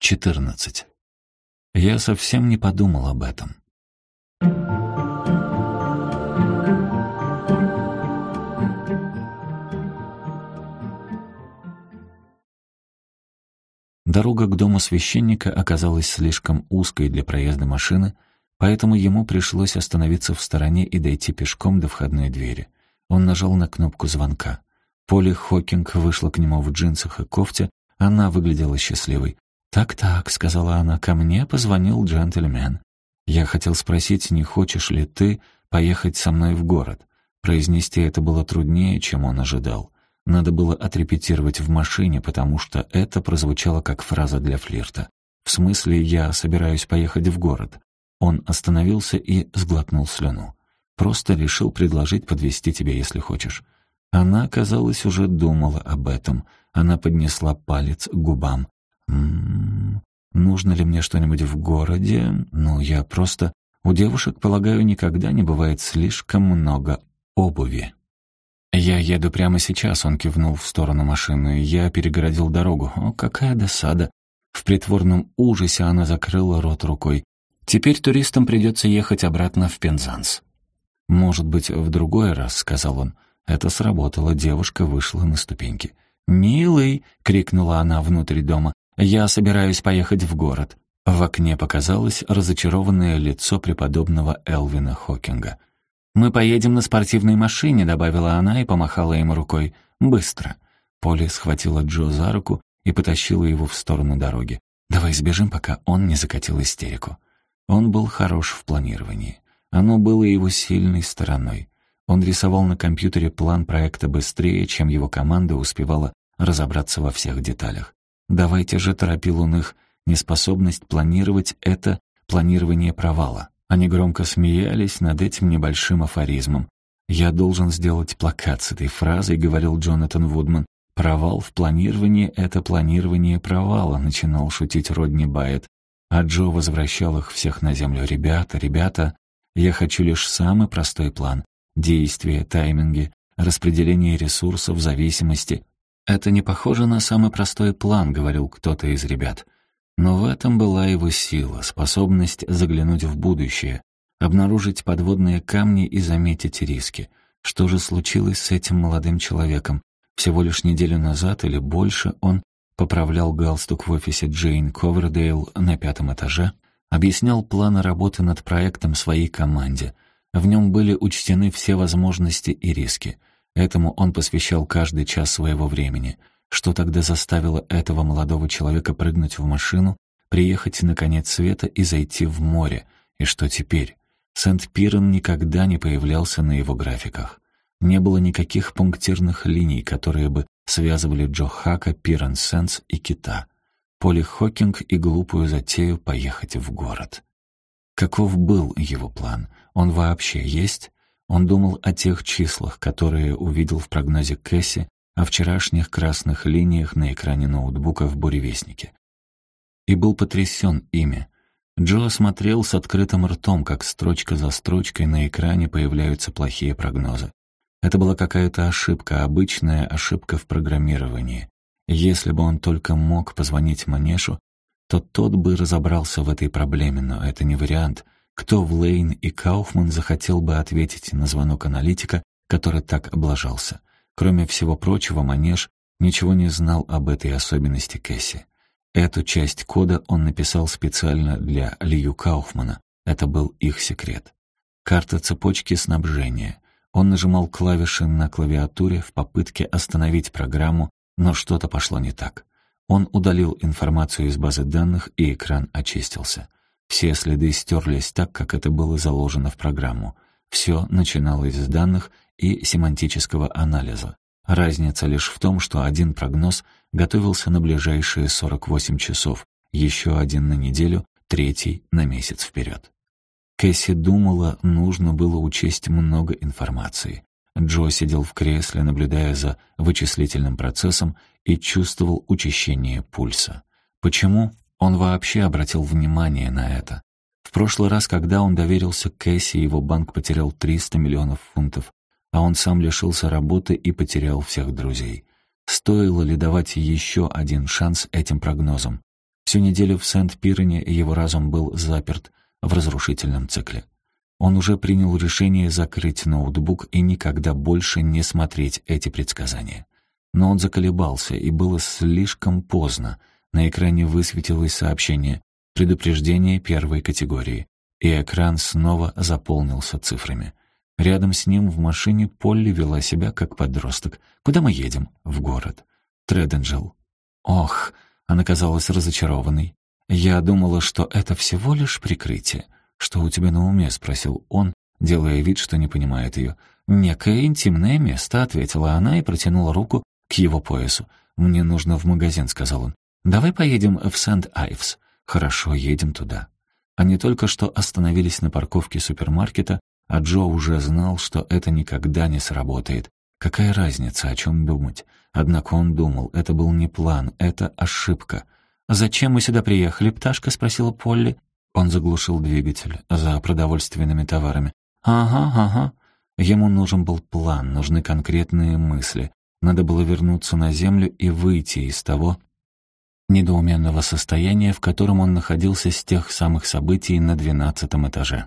14. Я совсем не подумал об этом. Дорога к дому священника оказалась слишком узкой для проезда машины, поэтому ему пришлось остановиться в стороне и дойти пешком до входной двери. Он нажал на кнопку звонка. Поли Хокинг вышла к нему в джинсах и кофте, она выглядела счастливой. «Так-так», — сказала она, — «ко мне позвонил джентльмен. Я хотел спросить, не хочешь ли ты поехать со мной в город?» Произнести это было труднее, чем он ожидал. Надо было отрепетировать в машине, потому что это прозвучало как фраза для флирта. В смысле, я собираюсь поехать в город. Он остановился и сглотнул слюну. Просто решил предложить подвести тебя, если хочешь. Она, казалось, уже думала об этом. Она поднесла палец к губам. «М-м, нужно ли мне что-нибудь в городе? Ну, я просто... У девушек, полагаю, никогда не бывает слишком много обуви». «Я еду прямо сейчас», — он кивнул в сторону машины. «Я перегородил дорогу. О, какая досада!» В притворном ужасе она закрыла рот рукой. «Теперь туристам придется ехать обратно в Пензанс». «Может быть, в другой раз», — сказал он. Это сработало, девушка вышла на ступеньки. «Милый!» — крикнула она внутрь дома. «Я собираюсь поехать в город». В окне показалось разочарованное лицо преподобного Элвина Хокинга. «Мы поедем на спортивной машине», — добавила она и помахала ему рукой. «Быстро». Полли схватила Джо за руку и потащила его в сторону дороги. «Давай сбежим, пока он не закатил истерику». Он был хорош в планировании. Оно было его сильной стороной. Он рисовал на компьютере план проекта быстрее, чем его команда успевала разобраться во всех деталях. «Давайте же», — торопил он их, — «неспособность планировать — это планирование провала». Они громко смеялись над этим небольшим афоризмом. «Я должен сделать плакат с этой фразой», — говорил Джонатан Вудман. «Провал в планировании — это планирование провала», — начинал шутить Родни Байет. А Джо возвращал их всех на землю. «Ребята, ребята, я хочу лишь самый простой план. Действия, тайминги, распределение ресурсов, зависимости. Это не похоже на самый простой план», — говорил кто-то из ребят. Но в этом была его сила, способность заглянуть в будущее, обнаружить подводные камни и заметить риски. Что же случилось с этим молодым человеком? Всего лишь неделю назад или больше он поправлял галстук в офисе Джейн Ковердейл на пятом этаже, объяснял планы работы над проектом своей команде. В нем были учтены все возможности и риски. Этому он посвящал каждый час своего времени — что тогда заставило этого молодого человека прыгнуть в машину, приехать на конец света и зайти в море? И что теперь? Сент-Пирен никогда не появлялся на его графиках. Не было никаких пунктирных линий, которые бы связывали Джо Хака, Пирен Сенс и Кита. Поли Хокинг и глупую затею поехать в город. Каков был его план? Он вообще есть? Он думал о тех числах, которые увидел в прогнозе Кэсси, о вчерашних красных линиях на экране ноутбука в буревестнике. И был потрясен ими. Джо смотрел с открытым ртом, как строчка за строчкой на экране появляются плохие прогнозы. Это была какая-то ошибка, обычная ошибка в программировании. Если бы он только мог позвонить Манешу, то тот бы разобрался в этой проблеме, но это не вариант. Кто в Лейн и Кауфман захотел бы ответить на звонок аналитика, который так облажался? Кроме всего прочего, Манеж ничего не знал об этой особенности Кэсси. Эту часть кода он написал специально для Лью Кауфмана. Это был их секрет. Карта цепочки снабжения. Он нажимал клавиши на клавиатуре в попытке остановить программу, но что-то пошло не так. Он удалил информацию из базы данных, и экран очистился. Все следы стерлись так, как это было заложено в программу. Все начиналось с данных и семантического анализа. Разница лишь в том, что один прогноз готовился на ближайшие 48 часов, еще один на неделю, третий на месяц вперед. Кэсси думала, нужно было учесть много информации. Джо сидел в кресле, наблюдая за вычислительным процессом и чувствовал учащение пульса. Почему? Он вообще обратил внимание на это. В прошлый раз, когда он доверился Кэсси, его банк потерял 300 миллионов фунтов, а он сам лишился работы и потерял всех друзей. Стоило ли давать еще один шанс этим прогнозам? Всю неделю в Сент-Пирене его разум был заперт в разрушительном цикле. Он уже принял решение закрыть ноутбук и никогда больше не смотреть эти предсказания. Но он заколебался, и было слишком поздно. На экране высветилось сообщение «Предупреждение первой категории», и экран снова заполнился цифрами. Рядом с ним в машине Полли вела себя как подросток. «Куда мы едем?» «В город». «Треденджел». «Ох!» — она казалась разочарованной. «Я думала, что это всего лишь прикрытие. «Что у тебя на уме?» — спросил он, делая вид, что не понимает ее. «Некое интимное место», — ответила она и протянула руку к его поясу. «Мне нужно в магазин», — сказал он. «Давай поедем в Сент-Айвс». «Хорошо, едем туда». Они только что остановились на парковке супермаркета, а Джо уже знал, что это никогда не сработает. Какая разница, о чем думать? Однако он думал, это был не план, это ошибка. «Зачем мы сюда приехали, пташка?» — спросила Полли. Он заглушил двигатель за продовольственными товарами. «Ага, ага». Ему нужен был план, нужны конкретные мысли. Надо было вернуться на землю и выйти из того недоуменного состояния, в котором он находился с тех самых событий на двенадцатом этаже.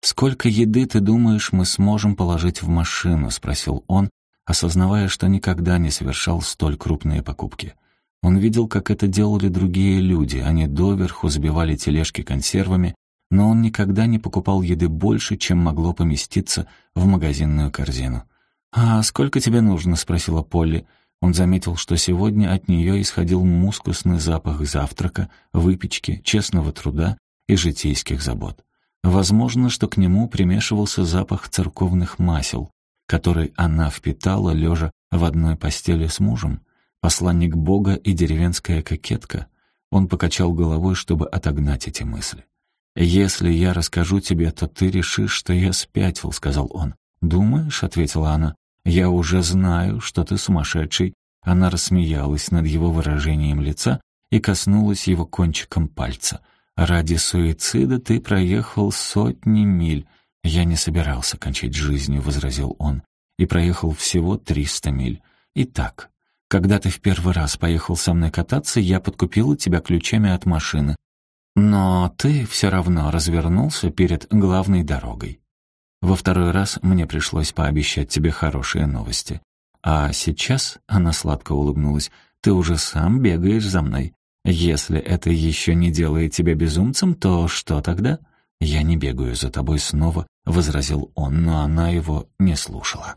«Сколько еды, ты думаешь, мы сможем положить в машину?» — спросил он, осознавая, что никогда не совершал столь крупные покупки. Он видел, как это делали другие люди. Они доверху забивали тележки консервами, но он никогда не покупал еды больше, чем могло поместиться в магазинную корзину. «А сколько тебе нужно?» — спросила Полли. Он заметил, что сегодня от нее исходил мускусный запах завтрака, выпечки, честного труда и житейских забот. Возможно, что к нему примешивался запах церковных масел, который она впитала, лежа в одной постели с мужем. Посланник Бога и деревенская кокетка? Он покачал головой, чтобы отогнать эти мысли. «Если я расскажу тебе, то ты решишь, что я спятил», — сказал он. «Думаешь?» — ответила она. «Я уже знаю, что ты сумасшедший». Она рассмеялась над его выражением лица и коснулась его кончиком пальца. «Ради суицида ты проехал сотни миль». «Я не собирался кончить жизнью», — возразил он, «и проехал всего триста миль. Итак, когда ты в первый раз поехал со мной кататься, я подкупила тебя ключами от машины. Но ты все равно развернулся перед главной дорогой. Во второй раз мне пришлось пообещать тебе хорошие новости. А сейчас, она сладко улыбнулась, ты уже сам бегаешь за мной. Если это еще не делает тебя безумцем, то что тогда? Я не бегаю за тобой снова, возразил он, но она его не слушала.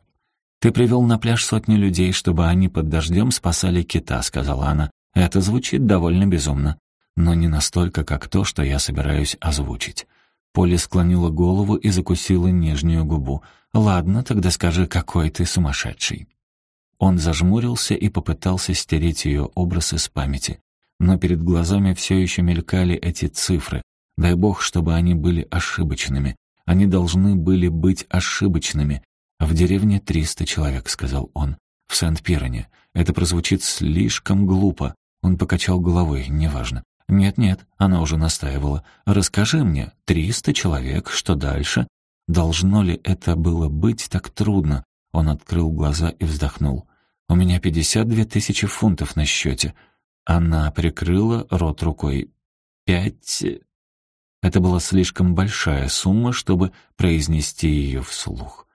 «Ты привел на пляж сотни людей, чтобы они под дождем спасали кита», — сказала она. «Это звучит довольно безумно, но не настолько, как то, что я собираюсь озвучить». Полли склонила голову и закусила нижнюю губу. «Ладно, тогда скажи, какой ты сумасшедший». Он зажмурился и попытался стереть ее образ из памяти. Но перед глазами все еще мелькали эти цифры. Дай бог, чтобы они были ошибочными. Они должны были быть ошибочными, «В деревне триста человек», — сказал он. «В Сент-Пироне. Это прозвучит слишком глупо». Он покачал головой, неважно. «Нет-нет», — она уже настаивала. «Расскажи мне, триста человек, что дальше?» Должно ли это было быть так трудно? Он открыл глаза и вздохнул. «У меня пятьдесят две тысячи фунтов на счете». Она прикрыла рот рукой. «Пять...» Это была слишком большая сумма, чтобы произнести ее вслух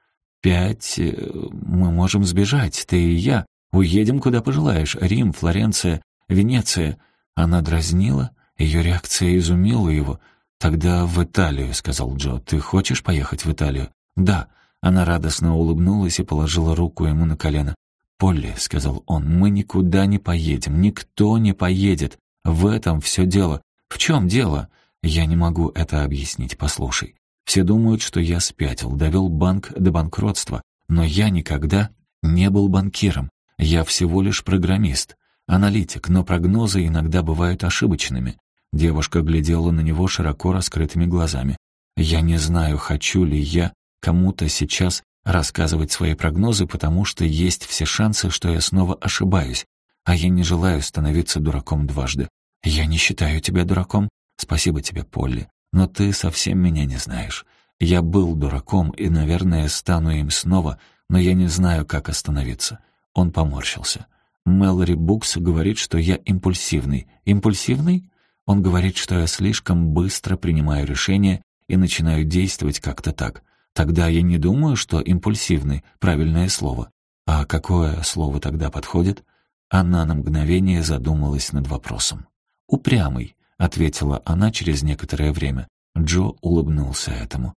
пять... Э, мы можем сбежать, ты и я. Уедем, куда пожелаешь. Рим, Флоренция, Венеция». Она дразнила, ее реакция изумила его. «Тогда в Италию», — сказал Джо. «Ты хочешь поехать в Италию?» «Да». Она радостно улыбнулась и положила руку ему на колено. «Полли», — сказал он, — «мы никуда не поедем, никто не поедет. В этом все дело». «В чем дело?» «Я не могу это объяснить, послушай. Все думают, что я спятил, довел банк до банкротства, но я никогда не был банкиром. Я всего лишь программист, аналитик, но прогнозы иногда бывают ошибочными. Девушка глядела на него широко раскрытыми глазами. Я не знаю, хочу ли я кому-то сейчас рассказывать свои прогнозы, потому что есть все шансы, что я снова ошибаюсь, а я не желаю становиться дураком дважды. Я не считаю тебя дураком. Спасибо тебе, Полли. Но ты совсем меня не знаешь. Я был дураком и, наверное, стану им снова, но я не знаю, как остановиться». Он поморщился. Мэлори Букс говорит, что я импульсивный. Импульсивный? Он говорит, что я слишком быстро принимаю решения и начинаю действовать как-то так. Тогда я не думаю, что импульсивный — правильное слово. А какое слово тогда подходит? Она на мгновение задумалась над вопросом. «Упрямый», — ответила она через некоторое время. Джо улыбнулся этому.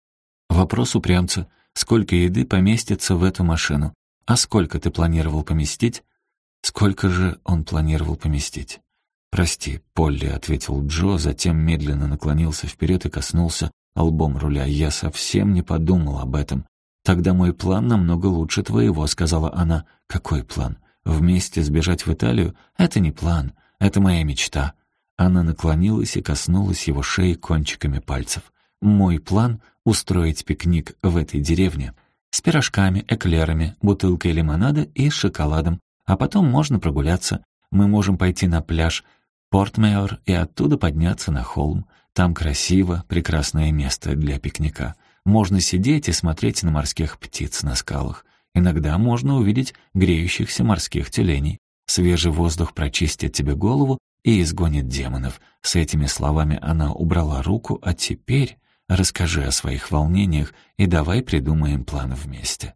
«Вопрос упрямца. Сколько еды поместится в эту машину? А сколько ты планировал поместить?» «Сколько же он планировал поместить?» «Прости, Полли», — ответил Джо, затем медленно наклонился вперед и коснулся лбом руля. «Я совсем не подумал об этом. Тогда мой план намного лучше твоего», — сказала она. «Какой план? Вместе сбежать в Италию? Это не план, это моя мечта». Она наклонилась и коснулась его шеи кончиками пальцев. «Мой план — устроить пикник в этой деревне. С пирожками, эклерами, бутылкой лимонада и шоколадом. А потом можно прогуляться. Мы можем пойти на пляж Портмейор и оттуда подняться на холм. Там красиво, прекрасное место для пикника. Можно сидеть и смотреть на морских птиц на скалах. Иногда можно увидеть греющихся морских тюленей. Свежий воздух прочистит тебе голову и изгонит демонов. С этими словами она убрала руку, а теперь расскажи о своих волнениях и давай придумаем план вместе.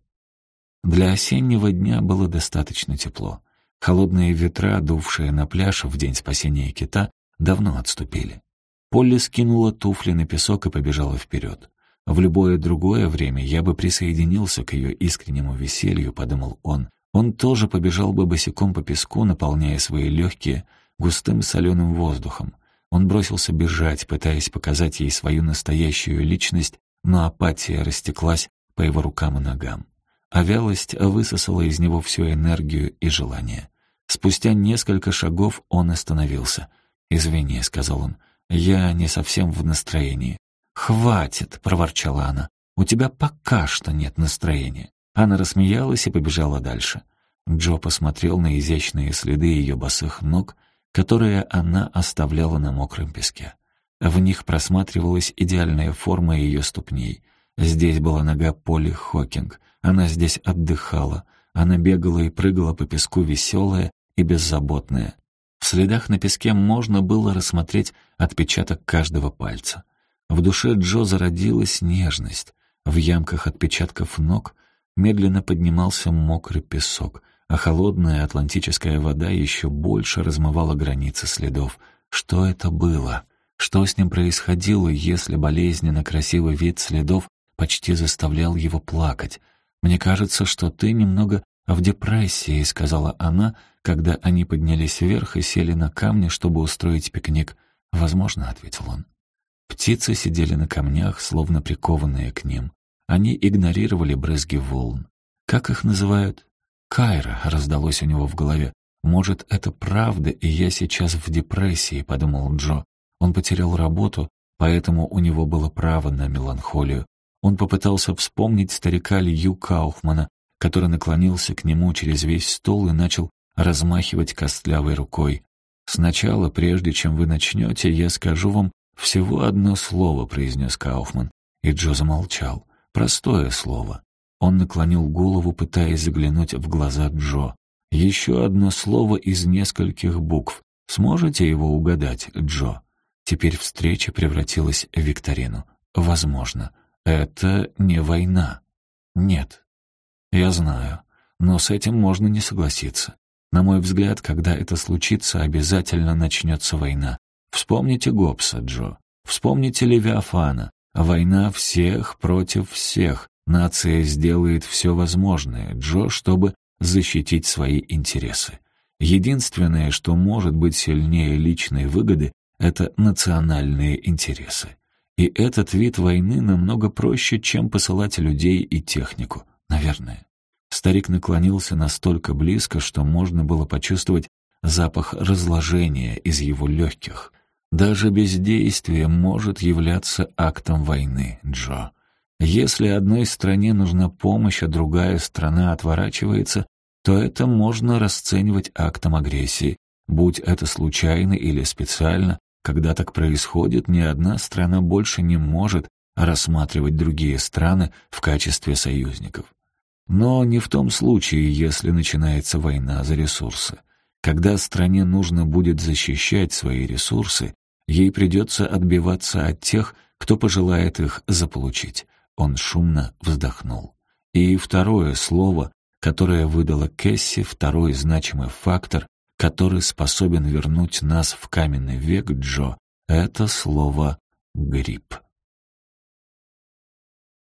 Для осеннего дня было достаточно тепло. Холодные ветра, дувшие на пляж в день спасения кита, давно отступили. Полли скинула туфли на песок и побежала вперед. В любое другое время я бы присоединился к ее искреннему веселью, подумал он. Он тоже побежал бы босиком по песку, наполняя свои легкие густым соленым воздухом. Он бросился бежать, пытаясь показать ей свою настоящую личность, но апатия растеклась по его рукам и ногам а вялость высосала из него всю энергию и желание. Спустя несколько шагов он остановился. «Извини», — сказал он, — «я не совсем в настроении». «Хватит», — проворчала она, — «у тебя пока что нет настроения». Она рассмеялась и побежала дальше. Джо посмотрел на изящные следы ее босых ног, которые она оставляла на мокром песке. В них просматривалась идеальная форма ее ступней. Здесь была нога Поли Хокинг, она здесь отдыхала. Она бегала и прыгала по песку веселая и беззаботная. В следах на песке можно было рассмотреть отпечаток каждого пальца. В душе Джо зародилась нежность. В ямках отпечатков ног медленно поднимался мокрый песок, а холодная атлантическая вода еще больше размывала границы следов. Что это было? Что с ним происходило, если болезненно красивый вид следов почти заставлял его плакать? «Мне кажется, что ты немного в депрессии», — сказала она, когда они поднялись вверх и сели на камни, чтобы устроить пикник. «Возможно», — ответил он. Птицы сидели на камнях, словно прикованные к ним. Они игнорировали брызги волн. «Как их называют?» «Кайра», — раздалось у него в голове. «Может, это правда, и я сейчас в депрессии», — подумал Джо. Он потерял работу, поэтому у него было право на меланхолию. Он попытался вспомнить старика Лью Кауфмана, который наклонился к нему через весь стол и начал размахивать костлявой рукой. «Сначала, прежде чем вы начнете, я скажу вам всего одно слово», — произнес Кауфман. И Джо замолчал. Простое слово. Он наклонил голову, пытаясь заглянуть в глаза Джо. «Еще одно слово из нескольких букв. Сможете его угадать, Джо?» Теперь встреча превратилась в викторину. «Возможно». Это не война. Нет. Я знаю. Но с этим можно не согласиться. На мой взгляд, когда это случится, обязательно начнется война. Вспомните Гоббса, Джо. Вспомните Левиафана. Война всех против всех. Нация сделает все возможное, Джо, чтобы защитить свои интересы. Единственное, что может быть сильнее личной выгоды, это национальные интересы. И этот вид войны намного проще, чем посылать людей и технику, наверное. Старик наклонился настолько близко, что можно было почувствовать запах разложения из его легких. Даже бездействие может являться актом войны, Джо. Если одной стране нужна помощь, а другая страна отворачивается, то это можно расценивать актом агрессии, будь это случайно или специально, когда так происходит, ни одна страна больше не может рассматривать другие страны в качестве союзников. Но не в том случае, если начинается война за ресурсы. Когда стране нужно будет защищать свои ресурсы, Ей придется отбиваться от тех, кто пожелает их заполучить. Он шумно вздохнул. И второе слово, которое выдала Кэсси, второй значимый фактор, который способен вернуть нас в каменный век, Джо, это слово «грипп».